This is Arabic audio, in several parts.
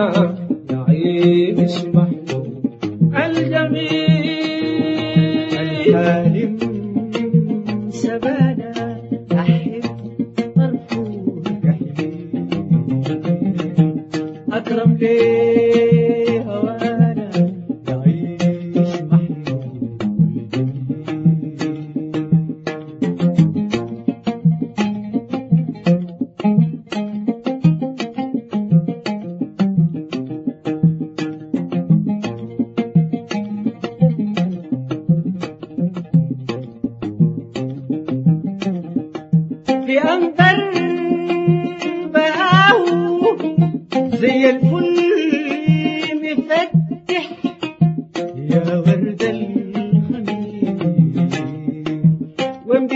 لنا نعيم اسمح الجميل. الحليم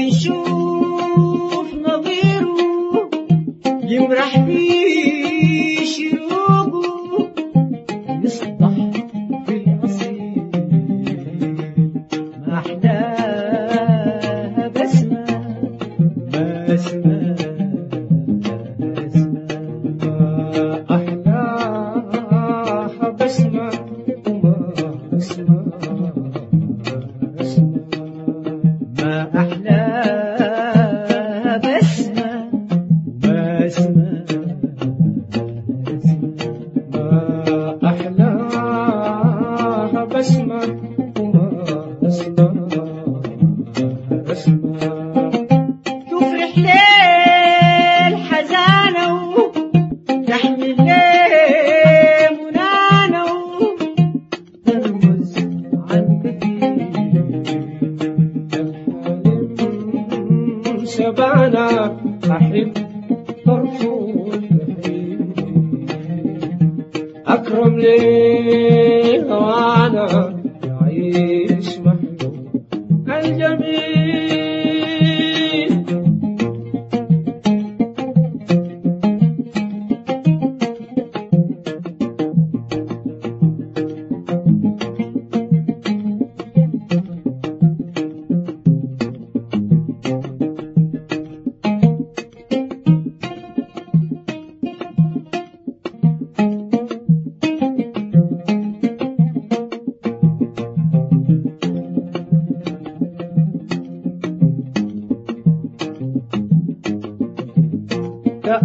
你 حملي وانا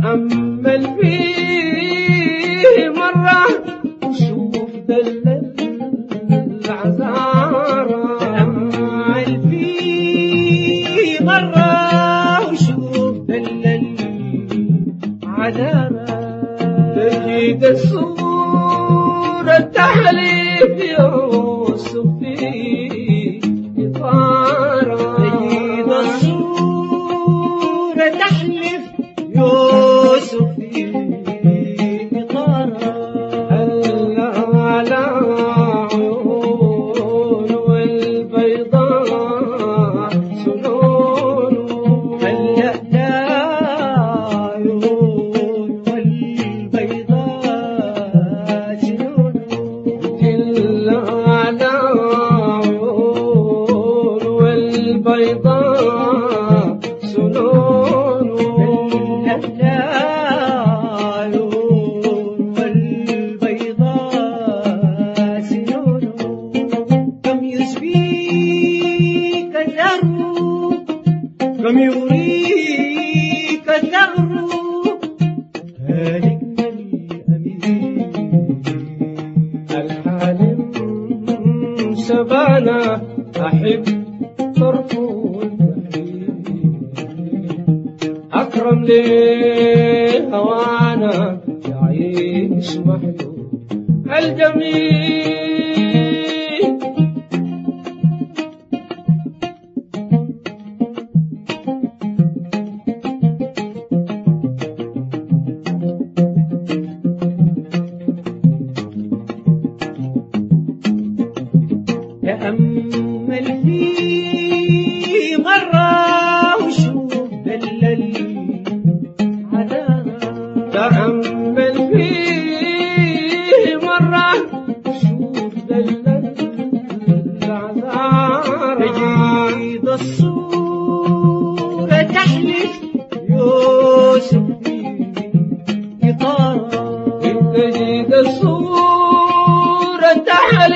تتأمل فيه مرة. وشوف دلة العذاب هوانا يعيش محلول الجميل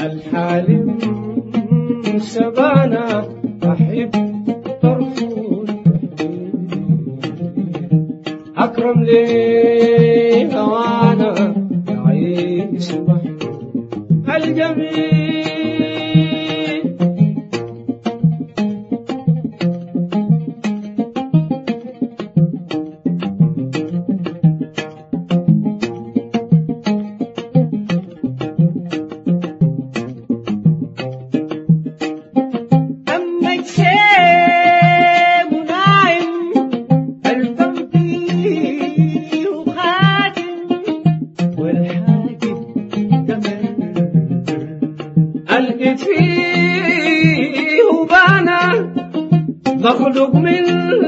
الحالم سبانا أحب طرفون أكرم لي Kulugmin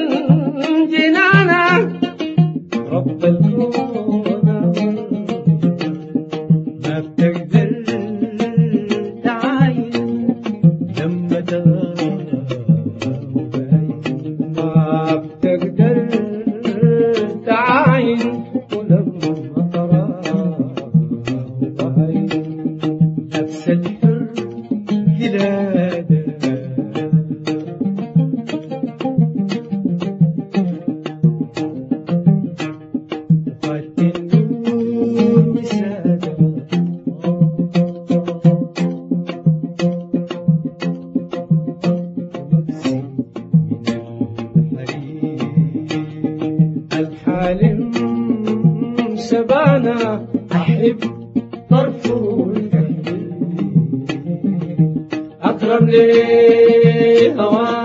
شبعنا أحب طرفه الكحل أقرب لي هواك